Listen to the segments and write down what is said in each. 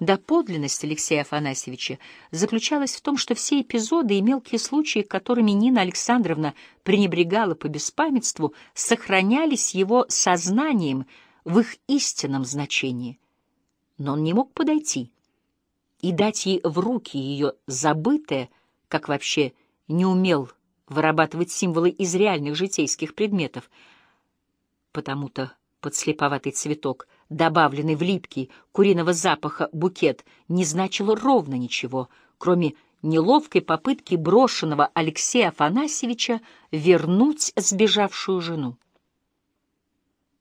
Доподлинность Алексея Афанасьевича заключалась в том, что все эпизоды и мелкие случаи, которыми Нина Александровна пренебрегала по беспамятству, сохранялись его сознанием в их истинном значении. Но он не мог подойти и дать ей в руки ее забытое, как вообще не умел вырабатывать символы из реальных житейских предметов. Потому-то подслеповатый цветок — добавленный в липкий куриного запаха букет, не значило ровно ничего, кроме неловкой попытки брошенного Алексея Афанасьевича вернуть сбежавшую жену.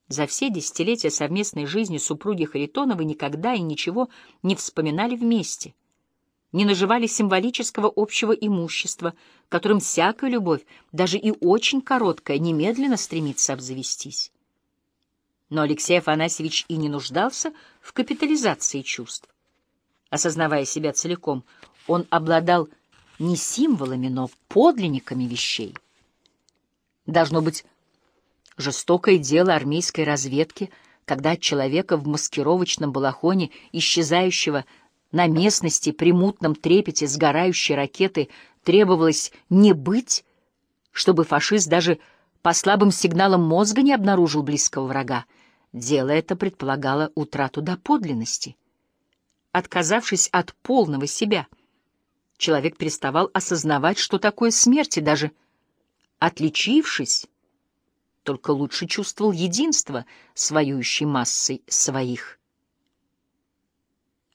За все десятилетия совместной жизни супруги Харитоновы никогда и ничего не вспоминали вместе, не наживали символического общего имущества, которым всякая любовь, даже и очень короткая, немедленно стремится обзавестись. Но Алексей Афанасьевич и не нуждался в капитализации чувств. Осознавая себя целиком, он обладал не символами, но подлинниками вещей. Должно быть жестокое дело армейской разведки, когда от человека в маскировочном балахоне, исчезающего на местности при мутном трепете сгорающей ракеты, требовалось не быть, чтобы фашист даже по слабым сигналам мозга не обнаружил близкого врага. Дело это предполагало утрату доподлинности. Отказавшись от полного себя, человек переставал осознавать, что такое смерть, и даже отличившись, только лучше чувствовал единство с воюющей массой своих.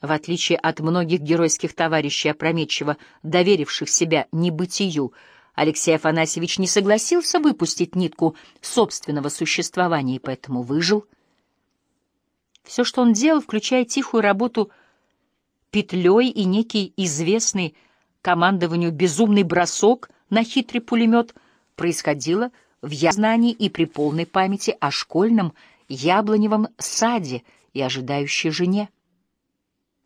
В отличие от многих геройских товарищей, опрометчиво доверивших себя небытию, Алексей Афанасьевич не согласился выпустить нитку собственного существования и поэтому выжил — все, что он делал, включая тихую работу петлей и некий известный командованию безумный бросок на хитрый пулемет, происходило в язнании и при полной памяти о школьном яблоневом саде и ожидающей жене.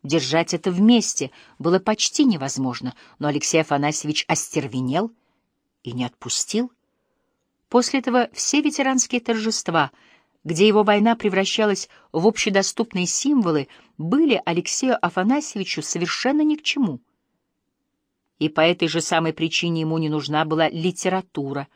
Держать это вместе было почти невозможно, но Алексей Афанасьевич остервенел и не отпустил. После этого все ветеранские торжества — где его война превращалась в общедоступные символы, были Алексею Афанасьевичу совершенно ни к чему. И по этой же самой причине ему не нужна была литература,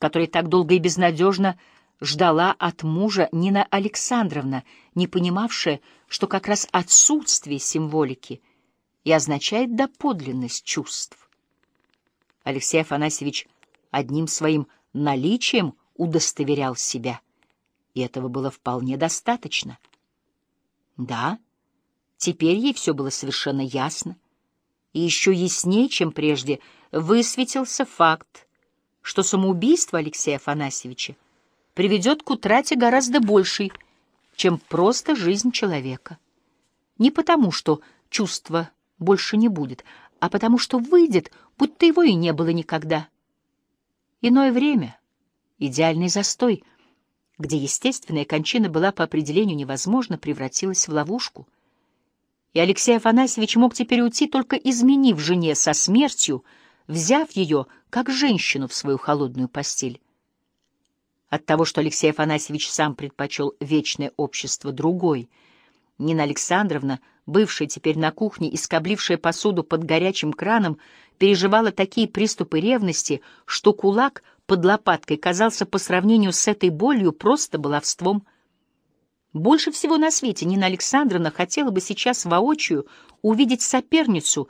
которая так долго и безнадежно ждала от мужа Нина Александровна, не понимавшая, что как раз отсутствие символики и означает доподлинность чувств. Алексей Афанасьевич одним своим наличием удостоверял себя — и этого было вполне достаточно. Да, теперь ей все было совершенно ясно, и еще яснее, чем прежде, высветился факт, что самоубийство Алексея Афанасьевича приведет к утрате гораздо большей, чем просто жизнь человека. Не потому, что чувства больше не будет, а потому, что выйдет, будто его и не было никогда. Иное время, идеальный застой — где естественная кончина была по определению невозможна, превратилась в ловушку. И Алексей Афанасьевич мог теперь уйти, только изменив жене со смертью, взяв ее, как женщину, в свою холодную постель. От того, что Алексей Афанасьевич сам предпочел вечное общество другой, Нина Александровна, бывшая теперь на кухне и скоблившая посуду под горячим краном, переживала такие приступы ревности, что кулак — под лопаткой казался по сравнению с этой болью просто баловством. Больше всего на свете Нина Александровна хотела бы сейчас воочию увидеть соперницу